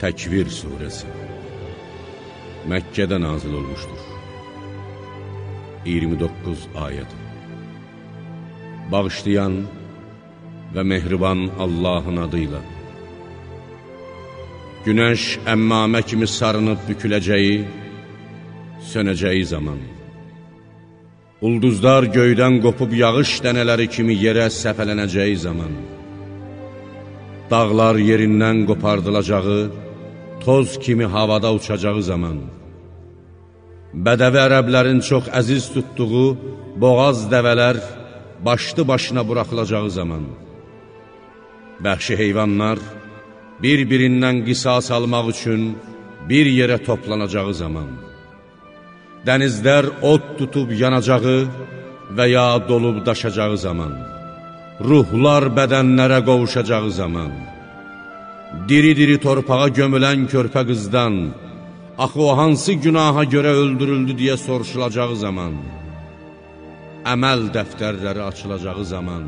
Təkvir surəsi. Məkkədə nazil olmuşdur. 29 ayəd Bağışlayan və mehriban Allahın adıyla Günəş əmmamə kimi sarınıb büküləcəyi, sönəcəyi zaman. Ulduzlar göydən qopub yağış dənələri kimi yerə səpələnəcəyi zaman. Dağlar yerindən qopardılacağı, toz kimi havada uçacağı zaman, bədəvi ərəblərin çox əziz tutduğu boğaz dəvələr başlı başına buraxılacağı zaman, bəhşi heyvanlar bir-birindən qisas almaq üçün bir yerə toplanacağı zaman, dənizlər od tutub yanacağı və ya dolub daşacağı zaman, ruhlar bədənlərə qovuşacağı zaman, diri-diri torpağa gömülən körpə qızdan, axı o hansı günaha görə öldürüldü deyə soruşulacağı zaman, əməl dəftərləri açılacağı zaman,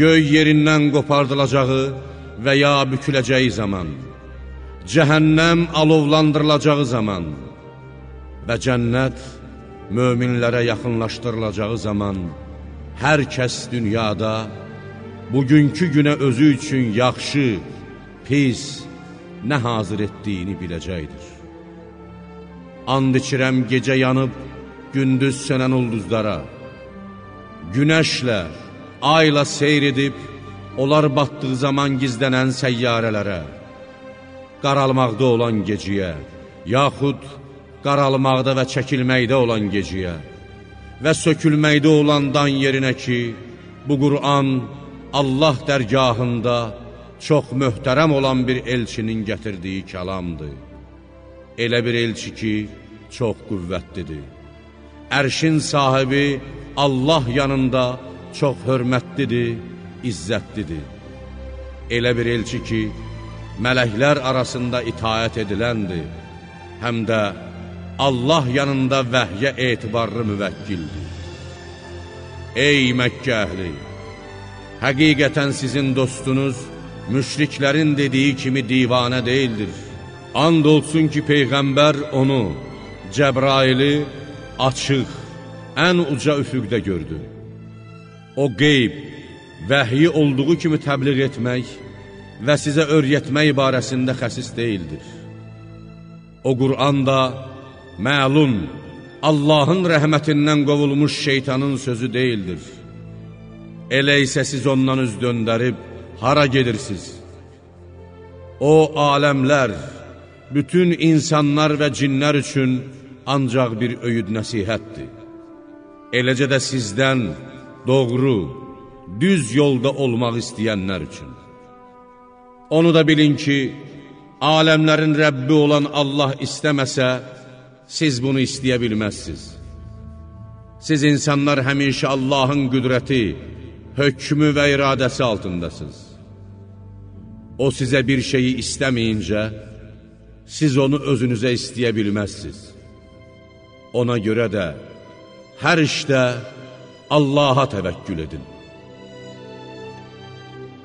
göy yerindən qopardılacağı və ya büküləcəyi zaman, cəhənnəm alovlandırılacağı zaman və cənnət möminlərə yaxınlaşdırılacağı zaman, hər kəs dünyada bugünkü günə özü üçün yaxşı, pis, nə hazır etdiyini biləcəkdir. And içirəm gecə yanıb, gündüz sönən ulduzlara, günəşlə, ayla seyr edib, onlar batdığı zaman gizlənən səyyarələrə, qaralmaqda olan geciyə, yaxud qaralmaqda və çəkilməkdə olan geciyə və sökülməkdə olan dan yerinə ki, bu Qur'an Allah dərgahında çox möhtərəm olan bir elçinin gətirdiyi kəlamdır. Elə bir elçi ki, çox qüvvətlidir. Ərşin sahibi Allah yanında çox hörmətlidir, izzətlidir. Elə bir elçi ki, mələklər arasında itaət ediləndir, həm də Allah yanında vəhyə etibarlı müvəkkildir. Ey Məkkə əhli! Həqiqətən sizin dostunuz müşriklərin dediyi kimi divanə deyildir. And olsun ki, Peyğəmbər onu, Cəbraili açıq, ən uca üfüqdə gördü. O qeyb, vəhyi olduğu kimi təbliğ etmək və sizə öyrətmək barəsində xəsis deyildir. O Qur'an da məlun, Allahın rəhmətindən qovulmuş şeytanın sözü deyildir. Elə isə siz ondan üz döndərib, hara gedirsiniz? O aləmlər, bütün insanlar və cinlər üçün ancaq bir öyüd nəsihətdir. Eləcə də sizdən doğru, düz yolda olmaq istəyənlər üçün. Onu da bilin ki, aləmlərin Rəbbi olan Allah istəməsə, siz bunu istəyə bilməzsiniz. Siz insanlar həmişə Allahın qüdrəti, hökmü və iradəsi altındasınız. O sizə bir şeyi istəməyincə, siz onu özünüzə istəyə bilməzsiniz. Ona görə də hər işdə Allaha təvəkkül edin.